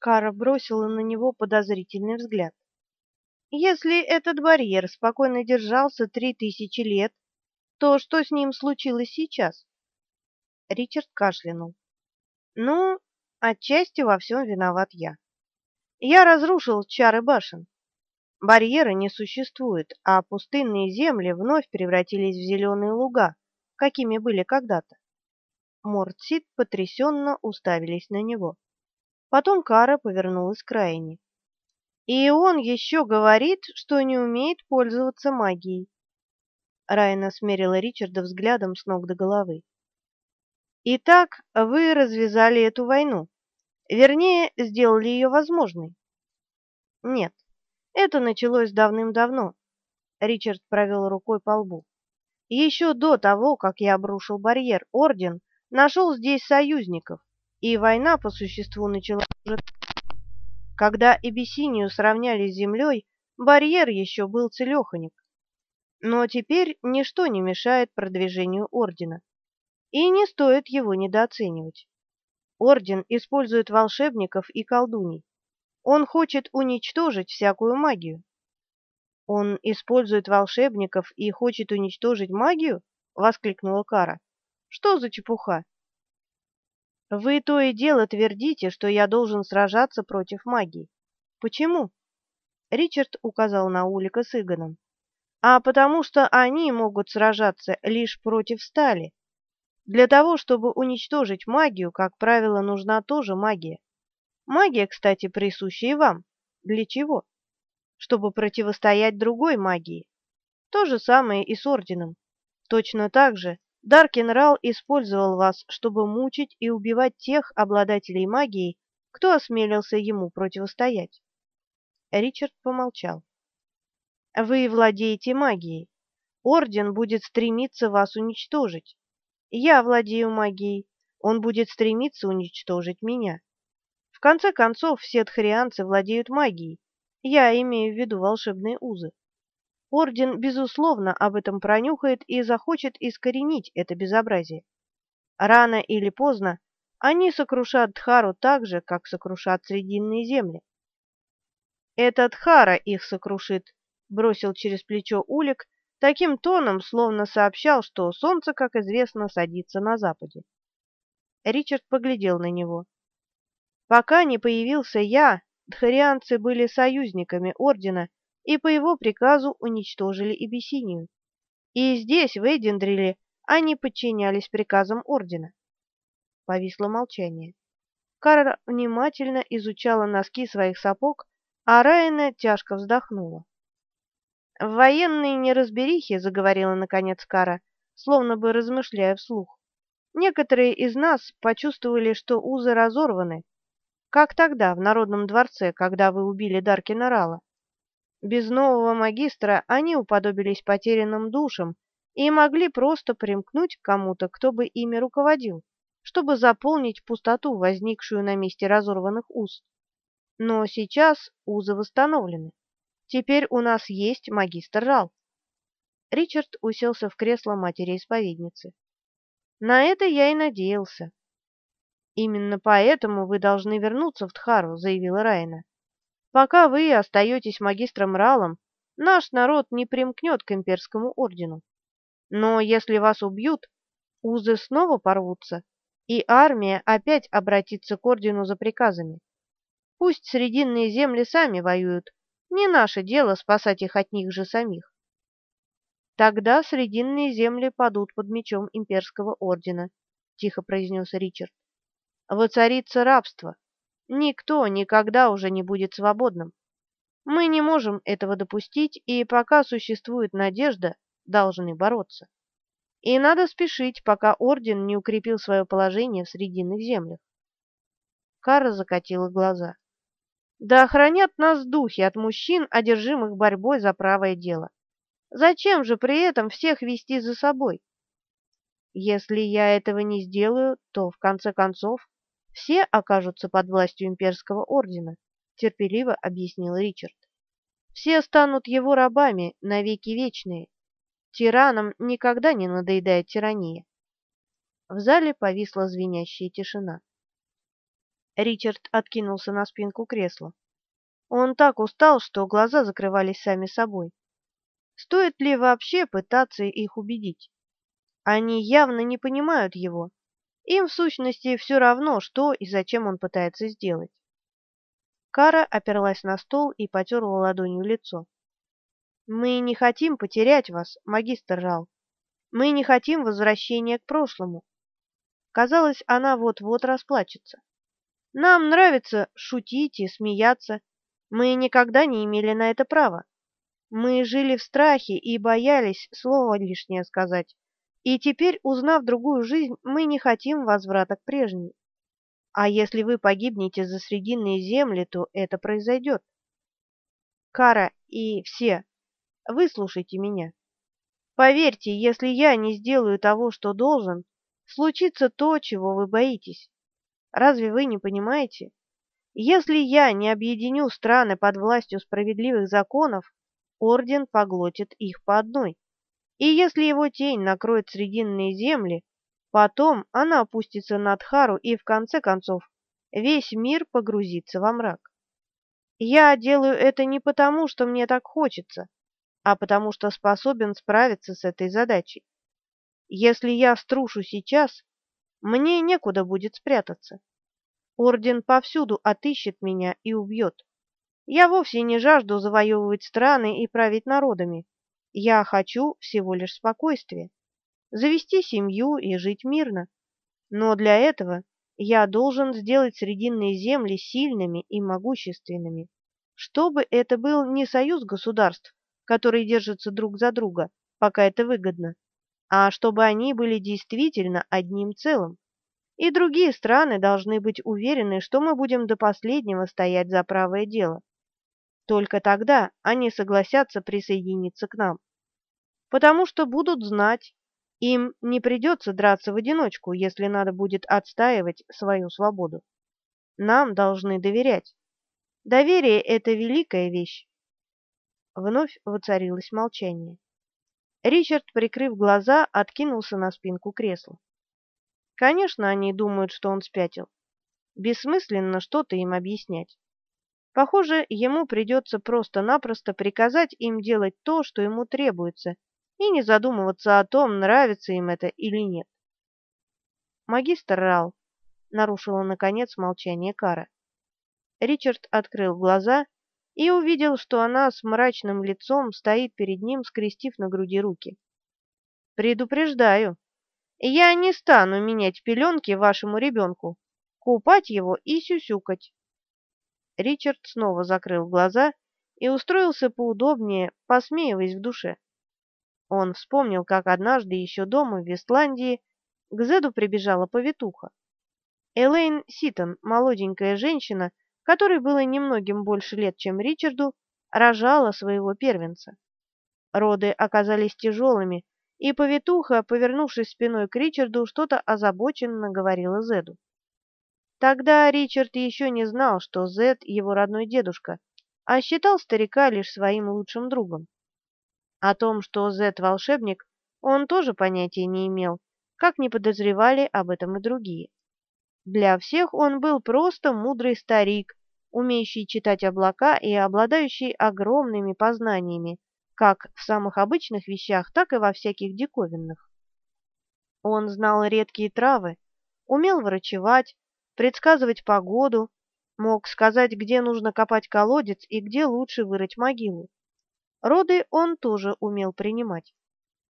Кара бросила на него подозрительный взгляд. Если этот барьер спокойно держался три тысячи лет, то что с ним случилось сейчас? Ричард кашлянул. Ну, отчасти во всем виноват я. Я разрушил чары башен. Барьера не существует, а пустынные земли вновь превратились в зеленые луга, какими были когда-то. Мортсит потрясенно уставились на него. Потом Кара повернулась к Райне. И он еще говорит, что не умеет пользоваться магией. Райна смерила Ричарда взглядом с ног до головы. Итак, вы развязали эту войну. Вернее, сделали ее возможной. Нет, это началось давным-давно. Ричард провел рукой по лбу. Еще до того, как я обрушил барьер, Орден нашел здесь союзников, и война по существу началась уже когда Эбиссинию сравняли с землей, барьер еще был целеханик. Но теперь ничто не мешает продвижению Ордена. И не стоит его недооценивать. Орден использует волшебников и колдуней. Он хочет уничтожить всякую магию. Он использует волшебников и хочет уничтожить магию? воскликнула Кара. Что за чепуха? Вы то и дело твердите, что я должен сражаться против магии. Почему? Ричард указал на Улика с Игоном. А потому что они могут сражаться лишь против стали. Для того, чтобы уничтожить магию, как правило, нужна тоже магия. Магия, кстати, присуща и вам. Для чего? Чтобы противостоять другой магии. То же самое и с орденом. Точно так же Даркин использовал вас, чтобы мучить и убивать тех обладателей магии, кто осмелился ему противостоять. Ричард помолчал. Вы владеете магией. Орден будет стремиться вас уничтожить. Я владею магией. Он будет стремиться уничтожить меня. В конце концов, все тхарианцы владеют магией. Я имею в виду волшебные узы. Орден, безусловно, об этом пронюхает и захочет искоренить это безобразие. Рано или поздно они сокрушат Дхару так же, как сокрушат Срединные земли. «Этот Дхара их сокрушит», — бросил через плечо Улик, таким тоном, словно сообщал, что солнце, как известно, садится на западе. Ричард поглядел на него. «Пока не появился я, дхарианцы были союзниками Ордена и по его приказу уничтожили Эбиссинию. И здесь, в Эйдендриле, они подчинялись приказам ордена. Повисло молчание. Кара внимательно изучала носки своих сапог, а Райана тяжко вздохнула. В военной неразберихе заговорила наконец Кара, словно бы размышляя вслух. Некоторые из нас почувствовали, что узы разорваны, как тогда в Народном дворце, когда вы убили Даркина Рала. Без нового магистра они уподобились потерянным душам и могли просто примкнуть к кому-то, кто бы ими руководил, чтобы заполнить пустоту, возникшую на месте разорванных уз. Но сейчас узы восстановлены. Теперь у нас есть магистр Рал. Ричард уселся в кресло матери-исповедницы. На это я и надеялся. Именно поэтому вы должны вернуться в Тхару, заявила Райна. Пока вы остаетесь магистром Ралом, наш народ не примкнет к имперскому ордену. Но если вас убьют, узы снова порвутся, и армия опять обратится к ордену за приказами. Пусть срединные земли сами воюют, не наше дело спасать их от них же самих. Тогда срединные земли падут под мечом имперского ордена, тихо произнес Ричард. Воцарится рабство, Никто никогда уже не будет свободным. Мы не можем этого допустить, и пока существует надежда, должны бороться. И надо спешить, пока орден не укрепил свое положение в срединных землях. Кара закатила глаза. Да охранят нас духи от мужчин, одержимых борьбой за правое дело. Зачем же при этом всех вести за собой? Если я этого не сделаю, то в конце концов все окажутся под властью имперского ордена, терпеливо объяснил Ричард. Все станут его рабами навеки вечные. Тиранам никогда не надоедает тирания. В зале повисла звенящая тишина. Ричард откинулся на спинку кресла. Он так устал, что глаза закрывались сами собой. Стоит ли вообще пытаться их убедить? Они явно не понимают его. Им, в сущности, все равно, что и зачем он пытается сделать. Кара оперлась на стол и потерла ладонью лицо. «Мы не хотим потерять вас, магистр Рал. Мы не хотим возвращения к прошлому». Казалось, она вот-вот расплачется. «Нам нравится шутить и смеяться, мы никогда не имели на это права. Мы жили в страхе и боялись слово лишнее сказать. И теперь, узнав другую жизнь, мы не хотим возврата к прежней. А если вы погибнете за срединные земли, то это произойдет. Кара и все, выслушайте меня. Поверьте, если я не сделаю того, что должен, случится то, чего вы боитесь. Разве вы не понимаете? Если я не объединю страны под властью справедливых законов, орден поглотит их по одной. И если его тень накроет срединные земли, потом она опустится на Тхару и, в конце концов, весь мир погрузится во мрак. Я делаю это не потому, что мне так хочется, а потому что способен справиться с этой задачей. Если я струшу сейчас, мне некуда будет спрятаться. Орден повсюду отыщет меня и убьет. Я вовсе не жажду завоевывать страны и править народами. Я хочу всего лишь спокойствия, завести семью и жить мирно. Но для этого я должен сделать Срединные земли сильными и могущественными, чтобы это был не союз государств, которые держатся друг за друга, пока это выгодно, а чтобы они были действительно одним целым и другие страны должны быть уверены, что мы будем до последнего стоять за правое дело. Только тогда они согласятся присоединиться к нам. Потому что будут знать, им не придется драться в одиночку, если надо будет отстаивать свою свободу. Нам должны доверять. Доверие — это великая вещь. Вновь воцарилось молчание. Ричард, прикрыв глаза, откинулся на спинку кресла. Конечно, они думают, что он спятил. Бессмысленно что-то им объяснять. Похоже, ему придется просто-напросто приказать им делать то, что ему требуется, и не задумываться о том, нравится им это или нет. «Магистр Рал», — нарушила, наконец, молчание Кара. Ричард открыл глаза и увидел, что она с мрачным лицом стоит перед ним, скрестив на груди руки. «Предупреждаю, я не стану менять пеленки вашему ребенку, купать его и сюсюкать. Ричард снова закрыл глаза и устроился поудобнее, посмеиваясь в душе. Он вспомнил, как однажды еще дома в Вестландии к Зеду прибежала повитуха. Элейн Ситон, молоденькая женщина, которой было немногим больше лет, чем Ричарду, рожала своего первенца. Роды оказались тяжелыми, и повитуха, повернувшись спиной к Ричарду, что-то озабоченно говорила Зеду. Тогда Ричард еще не знал, что Зед его родной дедушка, а считал старика лишь своим лучшим другом. О том, что Зед волшебник, он тоже понятия не имел, как не подозревали об этом и другие. Для всех он был просто мудрый старик, умеющий читать облака и обладающий огромными познаниями, как в самых обычных вещах, так и во всяких диковинных. Он знал редкие травы, умел врачевать, предсказывать погоду, мог сказать, где нужно копать колодец и где лучше вырыть могилу. Роды он тоже умел принимать.